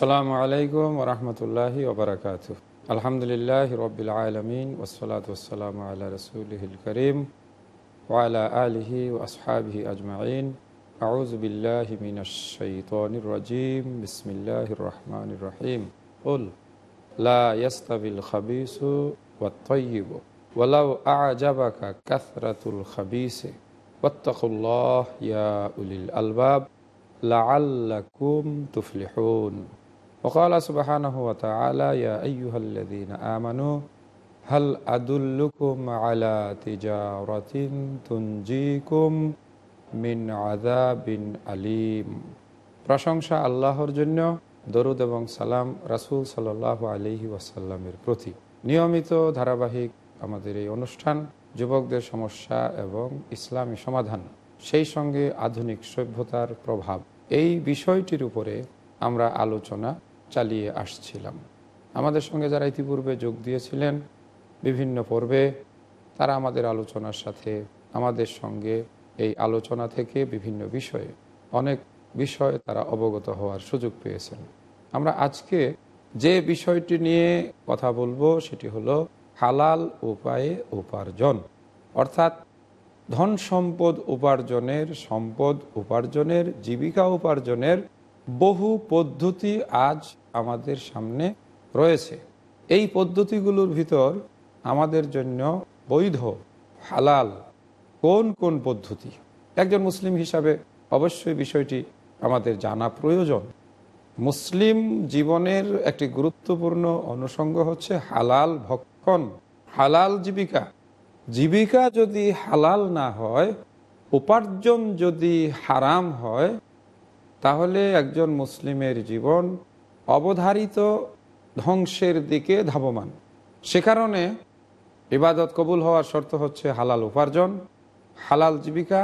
আসসালামু আলাইকুম রহমতুল্লাহি ওবরাকাত আলহামদুলিল্লাহ রবিল আলমিন ওসলাত ওসালাম আল্লাহ রসুলহিল করিম ওয়ালা আলহি ওসহাবহি আজমাইন। আউজ বিল্লাহি মিনাশাইতানির রাজিম। বিসমিল্লাহির রহমানির রহিম। উল লা ইয়াস্তাবিল খাবিসু ওয়াত তাইয়িব ওয়ালাউ আ'জাবাকা কাসরাতুল খাবিস। ওয়াত্তাকুল্লাহ ইয়া উলিল আলবাব। লাআল্লাকুম তুফলিহুন। وقال سبحانه وتعالى يا أيها الذين آمنوا هل أدلكم على تجارة تنجيكم من عذاب أليم প্রশংসা আল্লাহর জন্য দরুদ এবং সালাম রাসুল সাল্লাহ আলহি ওয়াসাল্লামের প্রতি নিয়মিত ধারাবাহিক আমাদের এই অনুষ্ঠান যুবকদের সমস্যা এবং ইসলামী সমাধান সেই সঙ্গে আধুনিক সভ্যতার প্রভাব এই বিষয়টির উপরে আমরা আলোচনা চালিয়ে আসছিলাম। আমাদের সঙ্গে যারা ইতিপূর্বে যোগ দিয়েছিলেন, বিভিন্ন পর্বে, তারা আমাদের আলোচনার সাথে, আমাদের সঙ্গে এই আলোচনা থেকে বিভিন্ন বিষয়ে, অনেক বিষয়ে তারা অবগত হওয়ার সুযোগ পেয়েছেন। আমরা আজকে যে বিষয়টি নিয়ে কথা বলব, সেটি হলো হালাল উপায়ে উপার্জন। অর্থাৎ ধন সম্পদ উপার্জনের সম্পদ উপার্জনের, জীবিকা উপার্জনের বহু পদ্ধতি আজ আমাদের সামনে রয়েছে। এই পদ্ধতিগুলোর ভিতর আমাদের জন্য বৈধ, হালাল কোন কোন পদ্ধতি? একজন মুসলিম হিসাবে অবশ্যই বিষয়টি আমাদের জানা প্রয়োজন। মুসলিম জীবনের একটি গুরুত্বপূর্ণ অনুষঙ্গ হচ্ছে হালাল ভক্ষণ, হালাল জীবিকা। জীবিকা যদি হালাল না হয়, উপার্জন যদি হারাম হয়, তাহলে একজন মুসলিমের জীবন অবধারিত ধ্বংসের দিকে ধাবমান। সে কারণে ইবাদত কবুল হওয়ার শর্ত হচ্ছে হালাল উপার্জন, হালাল জীবিকা,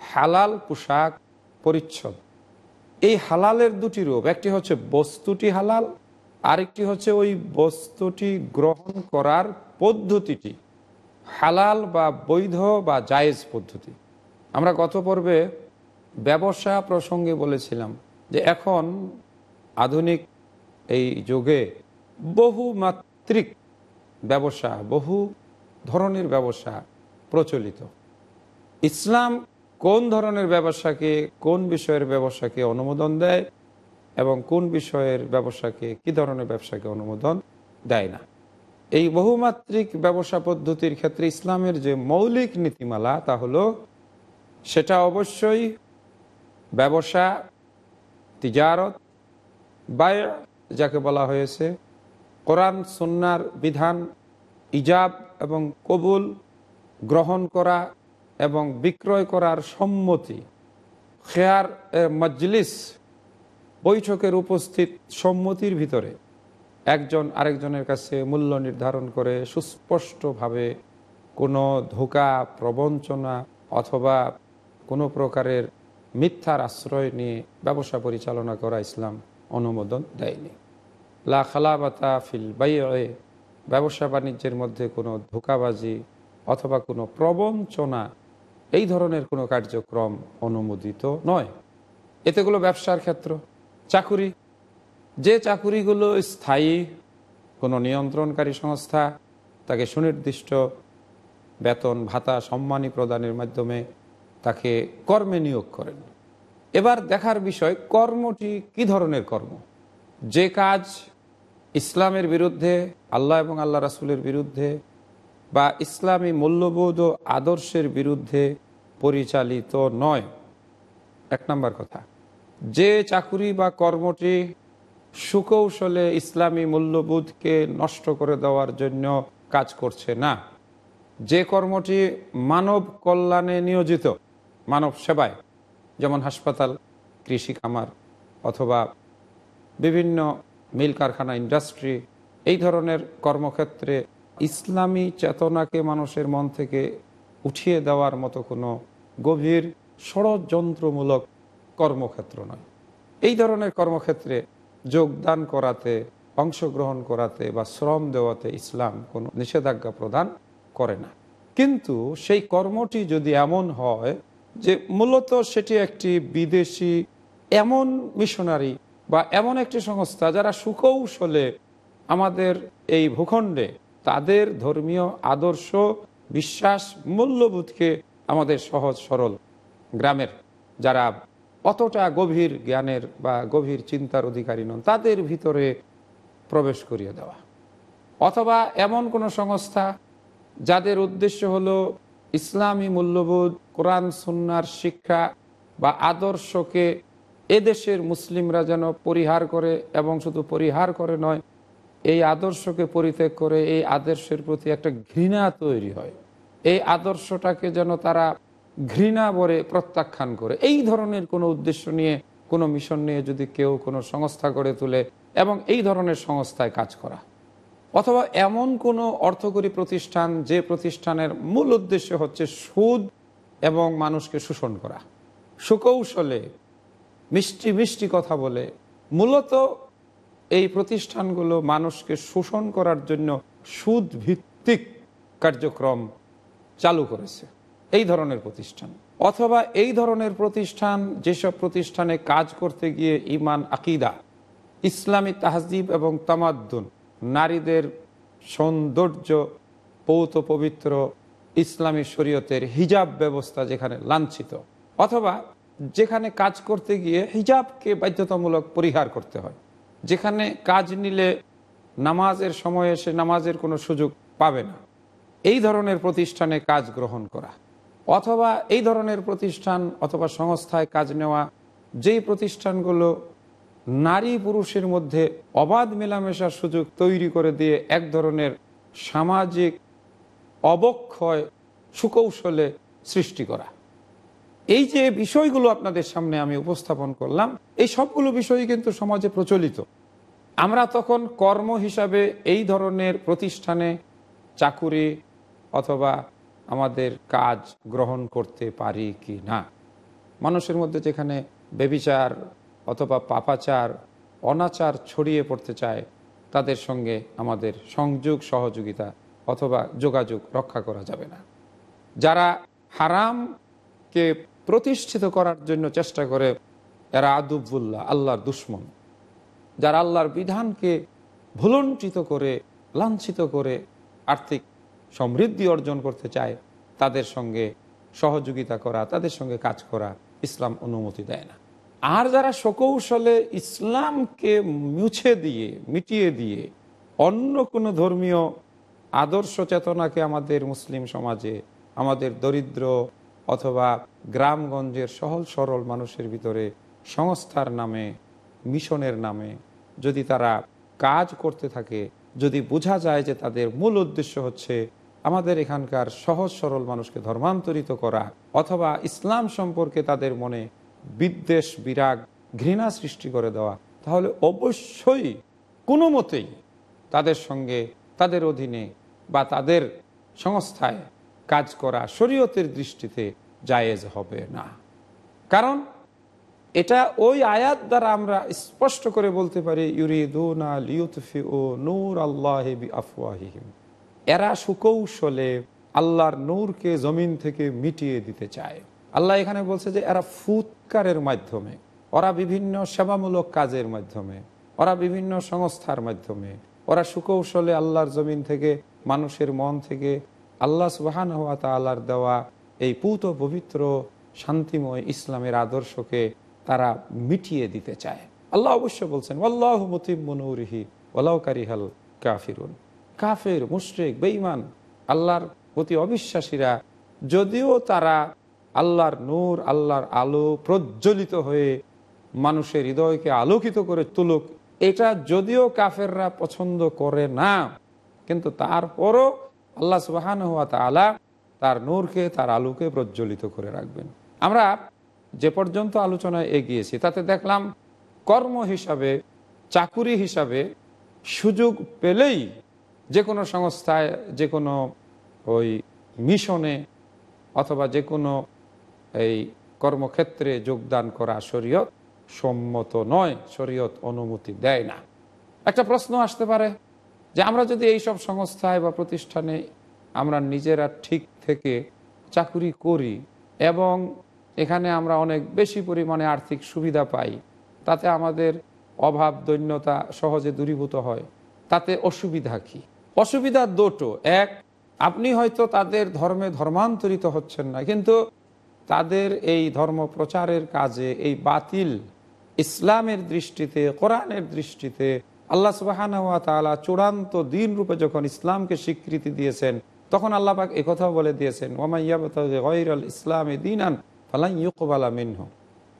হালাল পোশাক, পরিচ্ছদ। এই হালালের দুটি রূপ, একটি হচ্ছে বস্তুটি হালাল, আরেকটি হচ্ছে ওই বস্তুটি গ্রহণ করার পদ্ধতিটি, হালাল বা বৈধ বা জায়েজ পদ্ধতি। আমরা গত পর্বে ব্যবসা প্রসঙ্গে বলেছিলাম যে এখন আধুনিক এই যুগে বহুমাত্রিক ব্যবসা, বহু ধরনের ব্যবসা প্রচলিত। ইসলাম কোন ধরনের ব্যবসাকে, কোন বিষয়ের ব্যবসাকে অনুমোদন দেয় এবং কোন বিষয়ের ব্যবসাকে, কি ধরনের ব্যবসাকে অনুমোদন দেয় না? এই বহুমাত্রিক ব্যবসা পদ্ধতির ক্ষেত্রে ইসলামের যে মৌলিক নীতিমালা তা হলো, সেটা অবশ্যই ব্যবসা, তিজারত বায় যাকে বলা হয়েছে, কোরআন সন্ন্যার বিধান, ইজাব এবং কবুল গ্রহণ করা এবং বিক্রয় করার সম্মতি। খেয়ার মজলিস বৈঠকের উপস্থিত সম্মতির ভিতরে একজন আরেকজনের কাছে মূল্য নির্ধারণ করে সুস্পষ্টভাবে কোনো ধোকা, প্রবঞ্চনা অথবা কোনো প্রকারের মিথ্যার আশ্রয় নিয়ে ব্যবসা পরিচালনা করা ইসলাম। অনুমোদন দেয়নি। লা খালাবাতা ফিল বাইয়ে ব্যবসা বাণিজ্যের মধ্যে কোনো ধোকাবাজি অথবা কোনো প্রবঞ্চনা, এই ধরনের কোনো কার্যক্রম অনুমোদিত নয়। এতেগুলো ব্যবসার ক্ষেত্র, চাকুরি। যে চাকুরিগুলো স্থায়ী, কোনো নিয়ন্ত্রণকারী সংস্থা, তাকে সুনির্দিষ্ট বেতন, ভাতা, সম্মানী প্রদানের মাধ্যমে তাকে কর্মে নিয়োগ করেন। এবার দেখার বিষয়, কর্মটি কি ধরনের কর্ম? যে কাজ ইসলামের বিরুদ্ধে, আল্লাহ এবং আল্লাহ রাসুলের বিরুদ্ধে বা ইসলামী মূল্যবোধ ও আদর্শের বিরুদ্ধে পরিচালিত নয়। এক নম্বর কথা, যে চাকুরি বা কর্মটি সুকৌশলে ইসলামী মূল্যবোধকে নষ্ট করে দেওয়ার জন্য কাজ করছে না, যে কর্মটি মানব কল্যাণে নিয়োজিত, মানব সেবায়। যেমন হাসপাতাল, কৃষি খামার অথবা বিভিন্ন মিল কারখানা ইন্ডাস্ট্রি, এই ধরনের কর্মক্ষেত্রে ইসলামী চেতনাকে মানুষের মন থেকে উঠিয়ে দেওয়ার মতো কোনো গভীর ষড়যন্ত্রমূলক কর্মক্ষেত্র নয়। এই ধরনের কর্মক্ষেত্রে যোগদান করাতে, অংশগ্রহণ করাতে বা শ্রম দেওয়াতে ইসলাম কোনো নিষেধাজ্ঞা প্রদান করে না। কিন্তু সেই কর্মটি যদি এমন হয় যে মূলত সেটি একটি বিদেশি এমন মিশনারি বা এমন একটি সংস্থা যারা সুকৌশলে আমাদের এই ভূখণ্ডে তাদের ধর্মীয় আদর্শ, বিশ্বাস, মূল্যবোধকে আমাদের সহজ সরল গ্রামের যারা অতটা গভীর জ্ঞানের বা গভীর চিন্তার অধিকারী নন, তাদের ভিতরে প্রবেশ করিয়ে দেওয়া। অথবা এমন কোনো সংস্থা যাদের উদ্দেশ্য হলো ইসলামী মূল্যবোধ, কোরআন, সুন্নার শিক্ষা বা আদর্শকে এদেশের মুসলিমরা যেন পরিহার করে এবং শুধু পরিহার করে নয়, এই আদর্শকে পরিত্যাগ করে এই আদর্শের প্রতি একটা ঘৃণা তৈরি হয়। এই আদর্শটাকে যেন তারা ঘৃণা ভরে প্রত্যাখ্যান করে। এই ধরনের কোনো উদ্দেশ্য নিয়ে, কোনো মিশন নিয়ে যদি কেউ কোনো সংস্থা গড়ে তোলে এবং এই ধরনের সংস্থায় কাজ করা। অথবা এমন কোনো অর্থকরী প্রতিষ্ঠান যে প্রতিষ্ঠানের মূল উদ্দেশ্য হচ্ছে সুদ এবং মানুষকে শোষণ করা। সুকৌশলে, মিষ্টি মিষ্টি কথা বলে মূলত এই প্রতিষ্ঠানগুলো মানুষকে শোষণ করার জন্য সুদ ভিত্তিক কার্যক্রম চালু করেছে। এই ধরনের প্রতিষ্ঠান। অথবা এই ধরনের প্রতিষ্ঠান যেসব প্রতিষ্ঠানে কাজ করতে গিয়ে ইমান, আকিদা, ইসলামী তাহজিব এবং তামাদ্দুন নারীদের সৌন্দর্য, পৌত পবিত্র ইসলামী শরীয়তের হিজাব ব্যবস্থা যেখানে লাঞ্ছিত, অথবা যেখানে কাজ করতে গিয়ে হিজাবকে বাধ্যতামূলক পরিহার করতে হয়, যেখানে কাজ নিলে নামাজের সময় এসে নামাজের কোনো সুযোগ পাবে না। এই ধরনের প্রতিষ্ঠানে কাজ গ্রহণ করা, অথবা এই ধরনের প্রতিষ্ঠান অথবা সংস্থায় কাজ নেওয়া, যেই প্রতিষ্ঠানগুলো নারী পুরুষের মধ্যে অবাধ মেলামেশার সুযোগ তৈরি করে দিয়ে এক ধরনের সামাজিক অবক্ষয় সুকৌশলে সৃষ্টি করা। এই যে বিষয়গুলো আপনাদের সামনে আমি উপস্থাপন করলাম, এই সবগুলো বিষয়ই কিন্তু সমাজে প্রচলিত। আমরা তখন কর্ম হিসাবে এই ধরনের প্রতিষ্ঠানে চাকুরি অথবা আমাদের কাজ গ্রহণ করতে পারি কি না? মানুষের মধ্যে যেখানে বেবিচার অথবা পাপাচার, অনাচার ছড়িয়ে পড়তে চায়, তাদের সঙ্গে আমাদের সংযোগ সহযোগিতা অথবা যোগাযোগ রক্ষা করা যাবে না। যারা হারামকে প্রতিষ্ঠিত করার জন্য চেষ্টা করে, এরা আদুবুল্লাহ, আল্লাহর দুশ্মন। যারা আল্লাহর বিধানকে ভুলঞ্চিত করে, লাঞ্ছিত করে, আর্থিক সমৃদ্ধি অর্জন করতে চায়, তাদের সঙ্গে সহযোগিতা করা, তাদের সঙ্গে কাজ করা ইসলাম অনুমতি দেয় না। আর যারা সকৌশলে ইসলামকে মুছে দিয়ে, মিটিয়ে দিয়ে অন্য কোনো ধর্মীয় আদর্শ চেতনাকে আমাদের মুসলিম সমাজে, আমাদের দরিদ্র অথবা গ্রামগঞ্জের সহজ সরল মানুষের ভিতরে সংস্থার নামে, মিশনের নামে যদি তারা কাজ করতে থাকে, যদি বোঝা যায় যে তাদের মূল উদ্দেশ্য হচ্ছে আমাদের এখানকার সহজ সরল মানুষকে ধর্মান্তরিত করা অথবা ইসলাম সম্পর্কে তাদের মনে বিদ্বেষ, বিরাগ, ঘৃণা সৃষ্টি করে দেওয়া, তাহলে অবশ্যই কোনো মতেই তাদের সঙ্গে, তাদের অধীনে বা তাদের সংস্থায় কাজ করা শরীয়তের দৃষ্টিতে জায়েজ হবে না। কারণ এটা ওই আয়াত দ্বারা আমরা স্পষ্ট করে বলতে পারি লিউতফি ও এরা সুকৌশলে আল্লাহর নূরকে জমিন থেকে মিটিয়ে দিতে চায়। আল্লাহ এখানে বলছে যে এরা ফুৎকারের মাধ্যমে, ওরা বিভিন্ন সেবামূলক কাজের মাধ্যমে, ওরা বিভিন্ন সংস্থার মাধ্যমে, ওরা সুকৌশলে আল্লাহর জমিন থেকে, মানুষের মন থেকে আল্লাহ সুবাহান হওয়া তাল্লাহর দেওয়া এই পুত পবিত্র শান্তিময় ইসলামের আদর্শকে তারা মিটিয়ে দিতে চায়। আল্লাহ অবশ্য বলছেন আল্লাহ মতিমনুরহি ওলাউ কারিহাল কাফিরুন। কাফের, মুশরেক বেইমান আল্লাহর প্রতি অবিশ্বাসীরা, যদিও তারা আল্লাহর নূর, আল্লাহর আলো প্রজ্বলিত হয়ে মানুষের হৃদয়কে আলোকিত করে তুলুক। এটা যদিও কাফেররা পছন্দ করে না, কিন্তু তারপরও আল্লাহ সুবাহান হাত আলা তার নূরকে, তার আলোকে প্রজ্বলিত করে রাখবেন। আমরা যে পর্যন্ত আলোচনায় এগিয়েছি, তাতে দেখলাম কর্ম হিসাবে, চাকুরি হিসাবে সুযোগ পেলেই যে কোনো সংস্থায়, যে কোনো ওই মিশনে অথবা যে কোনো এই কর্মক্ষেত্রে যোগদান করা শরীয়ত সম্মত নয়, শরীয়ত অনুমতি দেয় না। একটা প্রশ্ন আসতে পারে যে আমরা যদি এই সব সংস্থায় বা প্রতিষ্ঠানে আমরা নিজেরা ঠিক থেকে চাকুরি করি এবং এখানে আমরা অনেক বেশি পরিমাণে আর্থিক সুবিধা পাই, তাতে আমাদের অভাব, দৈন্যতা সহজে দূরীভূত হয়, তাতে অসুবিধা কি? অসুবিধা দুটো। এক, আপনি হয়তো তাদের ধর্মে ধর্মান্তরিত হচ্ছেন না, কিন্তু তাদের এই ধর্ম প্রচারের কাজে, এই বাতিল ইসলামের দৃষ্টিতে, কোরআনের দৃষ্টিতে আল্লাহ সুবাহানুয়া তালা চূড়ান্ত দিন রূপে যখন ইসলামকে স্বীকৃতি দিয়েছেন, তখন আল্লাহ পাক একথাও বলে দিয়েছেন ইসলামে দিন আন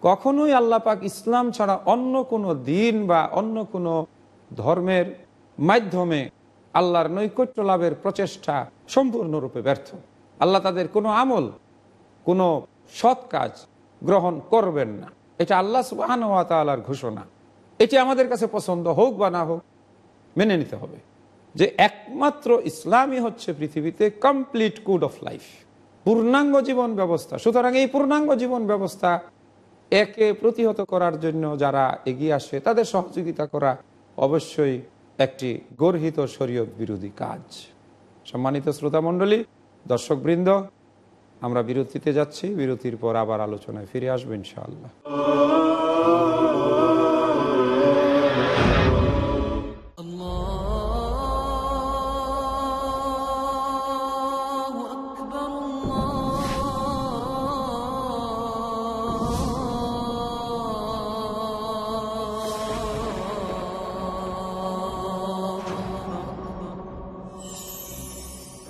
কখনোই আল্লাহ পাক ইসলাম ছাড়া অন্য কোনো দিন বা অন্য কোনো ধর্মের মাধ্যমে আল্লাহর নৈকট্য লাভের প্রচেষ্টা সম্পূর্ণরূপে ব্যর্থ। আল্লাহ তাদের কোনো আমল, কোনো সৎ কাজ গ্রহণ করবেন না। এটা আল্লাহ সুবাহর ঘোষণা। এটি আমাদের কাছে পছন্দ হোক বা না হোক, মেনে নিতে হবে যে একমাত্র ইসলামই হচ্ছে পৃথিবীতে কমপ্লিট কুড অফ লাইফ পূর্ণাঙ্গ জীবন ব্যবস্থা। সুতরাং এই পূর্ণাঙ্গ জীবন ব্যবস্থা একে প্রতিহত করার জন্য যারা এগিয়ে আসে, তাদের সহযোগিতা করা অবশ্যই একটি গর্হিত শরীয়ত বিরোধী কাজ। সম্মানিত শ্রোতামণ্ডলী, দর্শকবৃন্দ আমরা বিরতিতে যাচ্ছি বিরতির পর আবার আলোচনায় ফিরে আসব ইনশাআল্লাহ।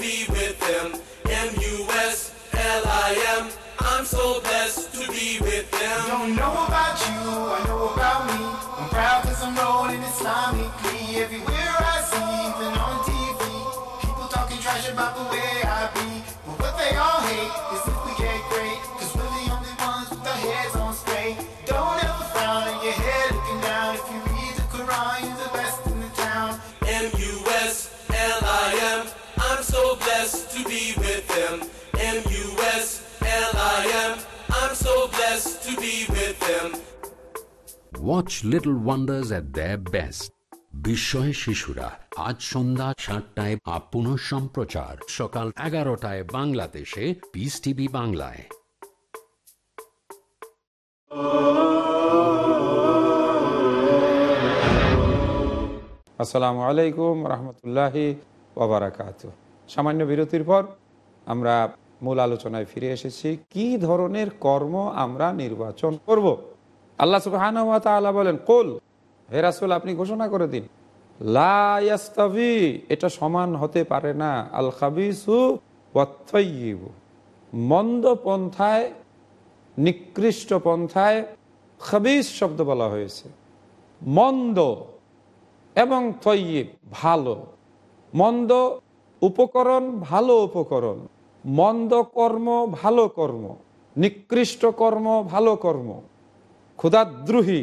TV. Blessed to be with them. M-U-S-L-I-M. I'm so blessed to be with them. Watch little wonders at the best বিস্ময় শিশুরা আজ সন্ধ্যা সাতটায় আপ সম্প্রচার সকাল এগারোটায় বাংলাদেশে পিস টিভি বাংলায় আসসালামু আলাইকুম রহমতুল্লাহি ওবরাকাত সামান্য বিরতির পর আমরা মূল আলোচনায় ফিরে এসেছি। কি ধরনের কর্ম আমরা নির্বাচন করব। আল্লাহ সুবাহান বলেন, কোল, হে রাসুল, আপনি ঘোষণা করে দিন। লাস্তাভি এটা সমান হতে পারে না। আল খাবিসু মন্দ পন্থায়, নিকৃষ্ট পন্থায় খাবিস শব্দ বলা হয়েছে। মন্দ এবং তৈব ভালো। মন্দ উপকরণ ভালো উপকরণ, মন্দ কর্ম ভালো কর্ম, নিকৃষ্ট কর্ম ভালো কর্ম ক্ষুদাদ্রোহী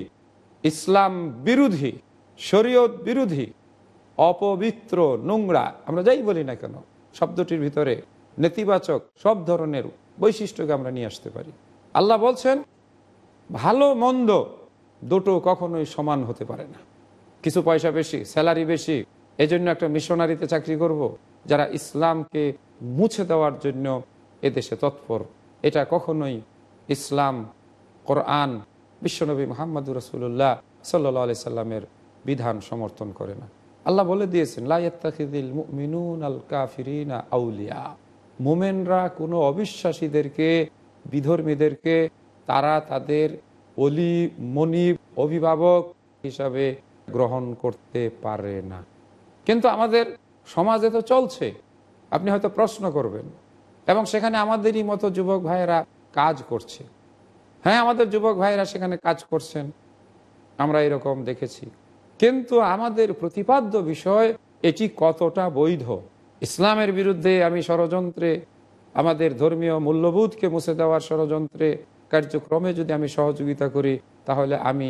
ইসলাম বিরোধী, শরীয়ত বিরোধী, অপবিত্র, নোংরা, আমরা যাই বলি না কেন, শব্দটির ভিতরে নেতিবাচক সব ধরনের বৈশিষ্ট্যকে আমরা নিয়ে আসতে পারি আল্লাহ বলছেন, ভালো মন্দ দুটো কখনোই সমান হতে পারে না কিছু পয়সা বেশি, স্যালারি বেশি, এজন্য একটা মিশনারিতে চাকরি করব। যারা ইসলামকে মুছে দেওয়ার জন্য এদেশে তৎপর, এটা কখনোই ইসলাম, কোরআন, বিশ্বনবী মোহাম্মদ রসুল্লাহ সাল্লা আলি সাল্লামের বিধান সমর্থন করে না। আল্লাহ বলে দিয়েছেন লাইয়াত্তাকিদিল মিনুন আল কাফিরিনা আউলিয়া। মোমেনরা কোনো অবিশ্বাসীদেরকে, বিধর্মীদেরকে তারা তাদের অলি মনিব অভিভাবক হিসাবে গ্রহণ করতে পারে না। কিন্তু আমাদের সমাজে তো চলছে। আপনি হয়তো প্রশ্ন করবেন, এবং সেখানে আমাদেরই মতো যুবক ভাইয়েরা কাজ করছে। হ্যাঁ আমাদের যুবক ভাইয়েরা সেখানে কাজ করছেন, আমরা এরকম দেখেছি। কিন্তু আমাদের প্রতিপাদ্য বিষয় এটি কতটা বৈধ? ইসলামের বিরুদ্ধে আমি ষড়যন্ত্রে, আমাদের ধর্মীয় মূল্যবোধকে মুছে দেওয়ার ষড়যন্ত্রে কার্যক্রমে যদি আমি সহযোগিতা করি, তাহলে আমি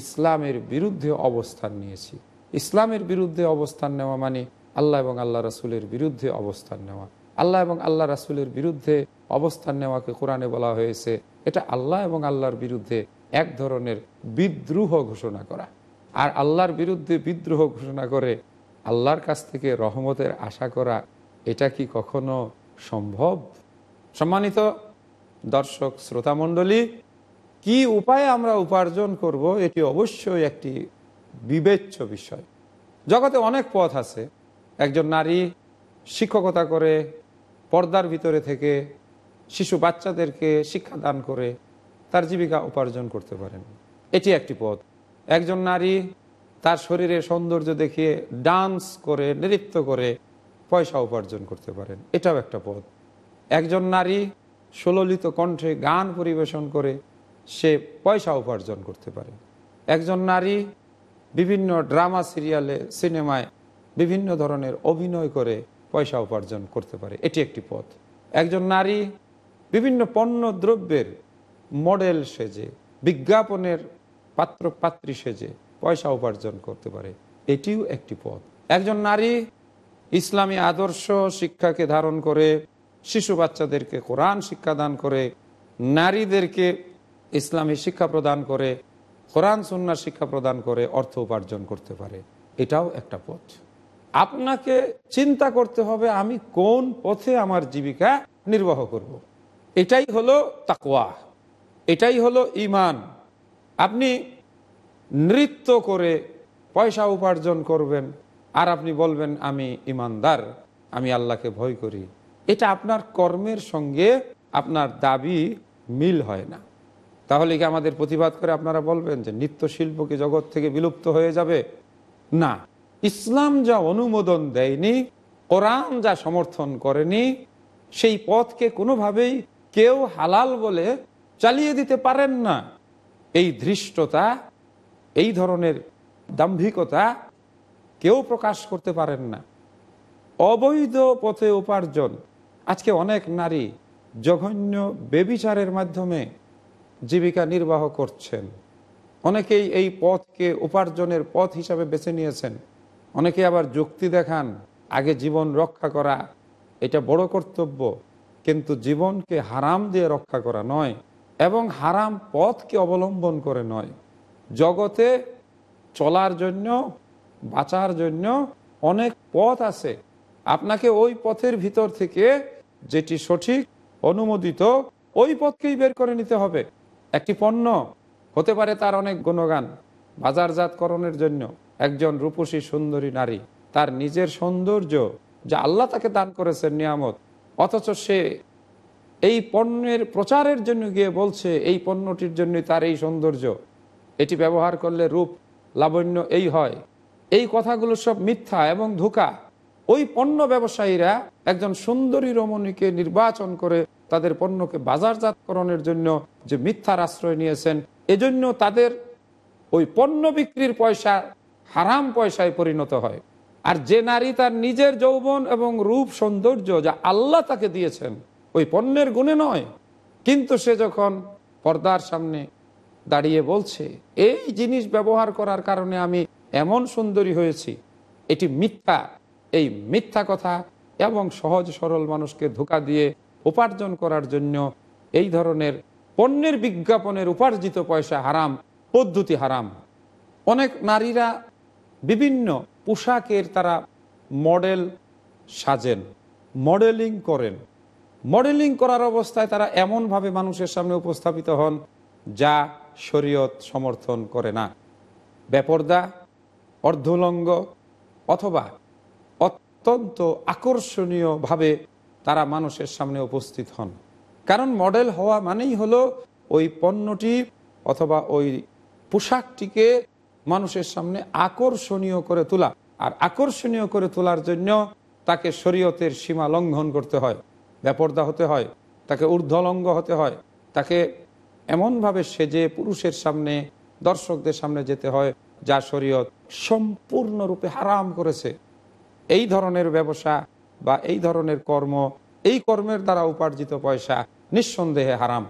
ইসলামের বিরুদ্ধে অবস্থান নিয়েছি। ইসলামের বিরুদ্ধে অবস্থান নেওয়া মানে আল্লাহ এবং আল্লাহ রাসুলের বিরুদ্ধে অবস্থান নেওয়া। আল্লাহ এবং আল্লাহ রাসুলের বিরুদ্ধে অবস্থান নেওয়াকে কোরআনে বলা হয়েছে। এটা আল্লাহ এবং আল্লাহর বিরুদ্ধে এক ধরনের বিদ্রোহ ঘোষণা করা। আর আল্লাহর বিরুদ্ধে বিদ্রোহ ঘোষণা করে আল্লাহর কাছ থেকে রহমতের আশা করা, এটা কি কখনো সম্ভব? সম্মানিত দর্শক শ্রোতামণ্ডলী কি উপায়ে আমরা উপার্জন করব, এটি অবশ্যই একটি বিবেচ্য বিষয়। জগতে অনেক পথ আছে। একজন নারী শিক্ষকতা করে, পর্দার ভিতরে থেকে শিশু বাচ্চাদেরকে শিক্ষা দান করে তার জীবিকা উপার্জন করতে পারেন। এটি একটি পথ। একজন নারী তার শরীরের সৌন্দর্য দেখিয়ে ডান্স করে, নৃত্য করে পয়সা উপার্জন করতে পারেন। এটাও একটা পথ। একজন নারী সুললিত কণ্ঠে গান পরিবেশন করে সে পয়সা উপার্জন করতে পারে। একজন নারী বিভিন্ন ড্রামা, সিরিয়ালে, সিনেমায় বিভিন্ন ধরনের অভিনয় করে পয়সা উপার্জন করতে পারে। এটি একটি পথ। একজন নারী বিভিন্ন পণ্য দ্রব্যের মডেল সেজে, বিজ্ঞাপনের পাত্র পাত্রী সেজে পয়সা উপার্জন করতে পারে। এটিও একটি পথ। একজন নারী ইসলামী আদর্শ শিক্ষাকে ধারণ করে, শিশু বাচ্চাদেরকে কোরআন শিক্ষা দান করে, নারীদেরকে ইসলামী শিক্ষা প্রদান করে, কোরআন সুন্নার শিক্ষা প্রদান করে, অর্থ উপার্জন করতে পারে। এটাও একটা পথ। আপনাকে চিন্তা করতে হবে আমি কোন পথে আমার জীবিকা নির্বাহ করব। এটাই হলো তাকওয়া। এটাই হলো ইমান আপনি নৃত্য করে পয়সা উপার্জন করবেন আর আপনি বলবেন, আমি ইমানদার আমি আল্লাহকে ভয় করি। এটা আপনার কর্মের সঙ্গে আপনার দাবি মিল হয় না। তাহলে কি আমাদের প্রতিবাদ করে আপনারা বলবেন যে নৃত্য শিল্প কি জগৎ থেকে বিলুপ্ত হয়ে যাবে? না। ইসলাম যা অনুমোদন দেয়নি, কোরআন যা সমর্থন করেনি, সেই পথকে কোনোভাবেই কেউ হালাল বলে চালিয়ে দিতে পারেন না। এই ধৃষ্টতা, এই ধরনের দাম্ভিকতা কেউ প্রকাশ করতে পারেন না। অবৈধ পথে উপার্জন। আজকে অনেক নারী জঘন্য বেবিচারের মাধ্যমে জীবিকা নির্বাহ করছেন। অনেকেই এই পথকে উপার্জনের পথ হিসাবে বেছে নিয়েছেন। অনেকে আবার যুক্তি দেখান, আগে জীবন রক্ষা করা, এটা বড় কর্তব্য। কিন্তু জীবনকে হারাম দিয়ে রক্ষা করা নয়, এবং হারাম পথকে অবলম্বন করে নয়। জগতে চলার জন্য, বাঁচার জন্য অনেক পথ আছে। আপনাকে ওই পথের ভিতর থেকে যেটি সঠিক, অনুমোদিত, ওই পথকেই বের করে নিতে হবে। একটি পণ্য হতে পারে তার অনেক গুণগান, বাজারজাতকরণের জন্য। একজন রূপসী সুন্দরী নারী। তার নিজের সৌন্দর্য যা আল্লাহ তাকে দান করেছেন নিয়ামত, অথচ সে এই পণ্যের প্রচারের জন্য গিয়ে বলছে, এই পণ্যটির জন্যই তার এই সৌন্দর্য। এটি ব্যবহার করলে রূপ লাবণ্য এই হয়। এই কথাগুলো সব মিথ্যা এবং ধোকা। ওই পণ্য ব্যবসায়ীরা একজন সুন্দরী রমণীকে নির্বাচন করে তাদের পণ্যকে বাজারজাতকরণের জন্য যে মিথ্যার আশ্রয় নিয়েছেন, এজন্য তাদের ওই পণ্য বিক্রির পয়সা হারাম পয়সায় পরিণত হয়। আর যে নারী তার নিজের যৌবন এবং রূপ সৌন্দর্য যা আল্লাহ তাকে দিয়েছেন, ওই পণ্যের গুণে নয়। কিন্তু সে যখন পর্দার সামনে দাঁড়িয়ে বলছে, এই জিনিস ব্যবহার করার কারণে আমি এমন সুন্দরী হয়েছি, এটি মিথ্যা। এই মিথ্যা কথা এবং সহজ সরল মানুষকে ধোকা দিয়ে উপার্জন করার জন্য এই ধরনের পণ্যের বিজ্ঞাপনের উপার্জিত পয়সা হারাম, পদ্ধতি হারাম। অনেক নারীরা বিভিন্ন পোশাকের তারা মডেল সাজেন, মডেলিং করেন। মডেলিং করার অবস্থায় তারা এমনভাবে মানুষের সামনে উপস্থাপিত হন যা শরীয়ত সমর্থন করে না। বেপর্দা, অর্ধলঙ্গ অথবা অত্যন্ত আকর্ষণীয়ভাবে তারা মানুষের সামনে উপস্থিত হন। কারণ মডেল হওয়া মানেই হলো ওই পণ্যটি অথবা ওই পোশাকটিকে মানুষের সামনে আকর্ষণীয় করে তোলা। আর আকর্ষণীয় করে তোলার জন্য তাকে শরীয়তের সীমা লঙ্ঘন করতে হয় ব্যাপর্দা হতে হয়, তাকে ঊর্ধ্বলঙ্গ হতে হয়, তাকে এমনভাবে সেজে পুরুষের সামনে, দর্শকদের সামনে যেতে হয়, যা শরীয়ত সম্পূর্ণরূপে হারাম করেছে। এই ধরনের ব্যবসা বা এই ধরনের কর্ম, এই কর্মের দ্বারা উপার্জিত পয়সা নিঃসন্দেহে হারাম।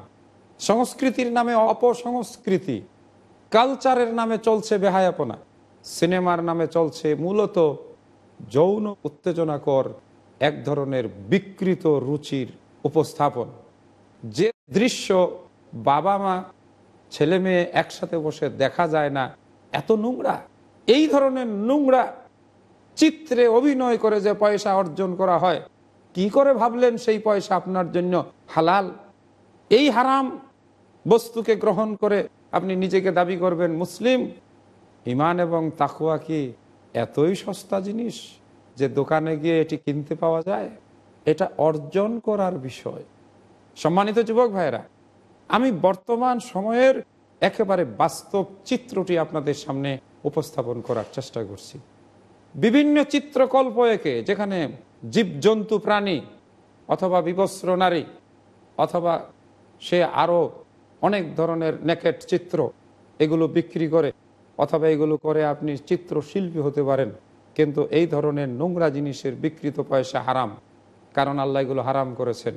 সংস্কৃতির নামে অপসংস্কৃতি। কালচারের নামে চলছে বেহায়াপনা। সিনেমার নামে চলছে মূলত যৌন উত্তেজনাকর এক ধরনের বিকৃত রুচির উপস্থাপন। যে দৃশ্য বাবা মা, ছেলে মেয়ে একসাথে বসে দেখা যায় না, এত নোংরা। এই ধরনের নোংরা চিত্রে অভিনয় করে যে পয়সা অর্জন করা হয়, কি করে ভাবলেন সেই পয়সা আপনার জন্য হালাল? এই হারাম বস্তুকে গ্রহণ করে আপনি নিজেকে দাবি করবেন মুসলিম। ইমান এবং তাকুয়া কি এতই সস্তা জিনিস যে দোকানে গিয়ে এটি কিনতে পাওয়া যায়? এটা অর্জন করার বিষয়। সম্মানিত যুবক ভাইরা আমি বর্তমান সময়ের একেবারে বাস্তব চিত্রটি আপনাদের সামনে উপস্থাপন করার চেষ্টা করছি। বিভিন্ন চিত্রকল্প একে, যেখানে জীবজন্তু প্রাণী অথবা বিবস্ত্র নারী অথবা সে আরও অনেক ধরনের নেকেট চিত্র এগুলো বিক্রি করে, অথবা এগুলো করে আপনি চিত্রশিল্পী হতে পারেন। কিন্তু এই ধরনের নোংরা জিনিসের বিকৃত পয়সা হারাম, কারণ আল্লাহ এগুলো হারাম করেছেন।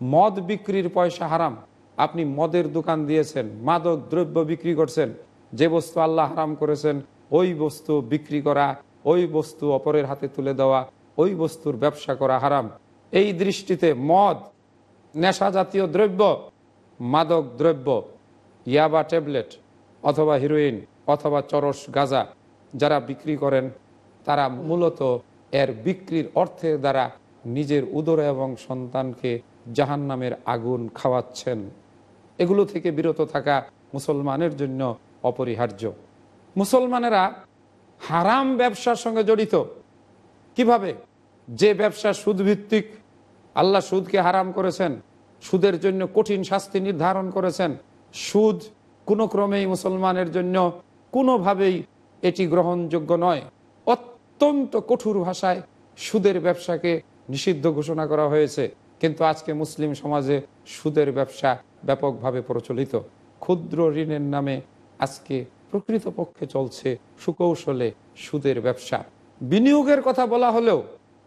মদ বিক্রির পয়সা হারাম, আপনি মদের দোকান দিয়েছেন, মাদক দ্রব্য বিক্রি করছেন, যে বস্তু আল্লাহ হারাম করেছেন, ওই বস্তু বিক্রি করা, ওই বস্তু অপরের হাতে তুলে দেওয়া, ওই বস্তুর ব্যবসা করা হারাম। এই দৃষ্টিতে মদ নেশা জাতীয় দ্রব্য মাদক দ্রব্য, ইয়াবা ট্যাবলেট অথবা হিরোইন অথবা চরস গাজা যারা বিক্রি করেন, তারা মূলত এর বিক্রির অর্থের দ্বারা নিজের উদর এবং সন্তানকে জাহান নামের আগুন খাওয়াচ্ছেন। এগুলো থেকে বিরত থাকা মুসলমানের জন্য অপরিহার্য। মুসলমানেরা হারাম ব্যবসার সঙ্গে জড়িত। কীভাবে? যে ব্যবসা সুদভিত্তিক, আল্লাহ সুদকে হারাম করেছেন সুদের জন্য কঠিন শাস্তি নির্ধারণ করেছেন। সুদ কোনো ক্রমেই মুসলমানের জন্য কোনোভাবেই এটি গ্রহণযোগ্য নয়। অত্যন্ত কঠোর ভাষায় সুদের ব্যবসাকে নিষিদ্ধ ঘোষণা করা হয়েছে। কিন্তু আজকে মুসলিম সমাজে সুদের ব্যবসা ব্যাপকভাবে প্রচলিত। ক্ষুদ্র ঋণের নামে আজকে প্রকৃতপক্ষে চলছে সুকৌশলে সুদের ব্যবসা। বিনিয়োগের কথা বলা হলেও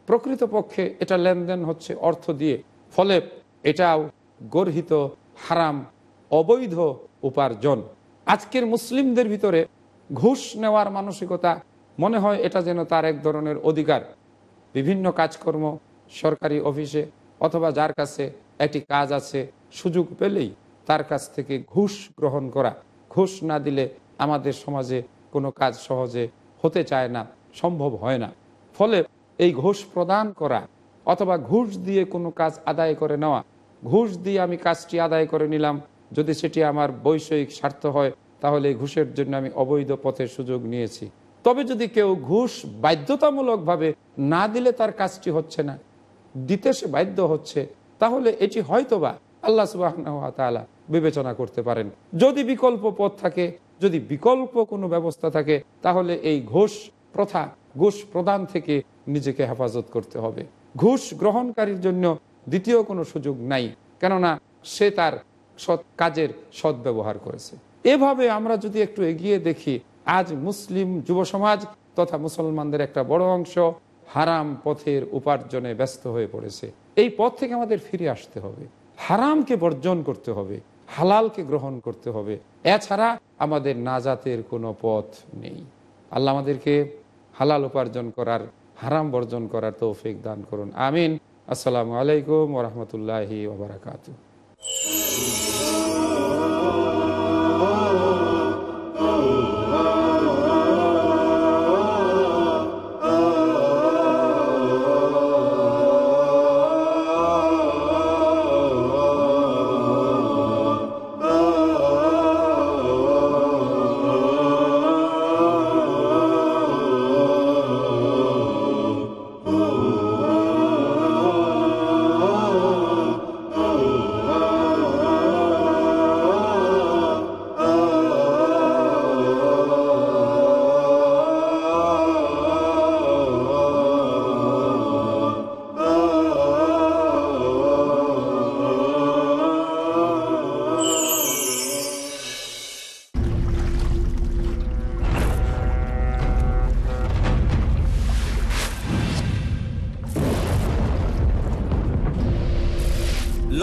প্রকৃতপক্ষে এটা লেনদেন হচ্ছে অর্থ দিয়ে। ফলে এটাও গর্হিত হারাম, অবৈধ উপার্জন। আজকের মুসলিমদের ভিতরে ঘুষ নেওয়ার মানসিকতা, মনে হয় এটা যেন তার এক ধরনের অধিকার। বিভিন্ন কাজকর্ম সরকারি অফিসে অথবা যার কাছে একটি কাজ আছে, সুযোগ পেলেই তার কাছ থেকে ঘুষ গ্রহণ করা। ঘুষ না দিলে আমাদের সমাজে কোনো কাজ সহজে হতে চায় না, সম্ভব হয় না। ফলে এই ঘুষ প্রদান করা অথবা ঘুষ দিয়ে কোনো কাজ আদায় করে নেওয়া। ঘুষ দিয়ে আমি কাজটি আদায় করে নিলাম। যদি সেটি আমার বৈষয়িক স্বার্থ হয়, তাহলে ঘুষের জন্য আমি অবৈধ পথের সুযোগ নিয়েছি। তবে যদি কেউ ঘুষ বাধ্যতামূলকভাবে না দিলে তার কাজটি হচ্ছে না, দিতে সে বাধ্য হচ্ছে, তাহলে এটি হয়তোবা আল্লাহ সুবাহ বিবেচনা করতে পারেন। যদি বিকল্প পথ থাকে, যদি বিকল্প কোনো ব্যবস্থা থাকে, তাহলে এই ঘুষ প্রথা, ঘুষ প্রদান থেকে নিজেকে হেফাজত করতে হবে। ঘুষ গ্রহণকারীর জন্য দ্বিতীয় কোনো সুযোগ নাই, কেননা সে তার সৎ কাজের সদ্ব্যবহার করেছে। এভাবে আমরা যদি একটু এগিয়ে দেখি, আজ মুসলিম যুব সমাজ তথা মুসলমানদের একটা বড় অংশ হারাম পথের উপার্জনে ব্যস্ত হয়ে পড়েছে। এই পথ থেকে আমাদের ফিরে আসতে হবে। হারামকে বর্জন করতে হবে, হালালকে গ্রহণ করতে হবে। এছাড়া আমাদের নাজাতের কোনো পথ নেই। আল্লাহ আমাদেরকে হালাল উপার্জন করার হারাম বর্জন করার তৌফিক দান করুন। আমিন। আসসালামু আলাইকুম ওরহমতুল্লাহি ওবরাকাতু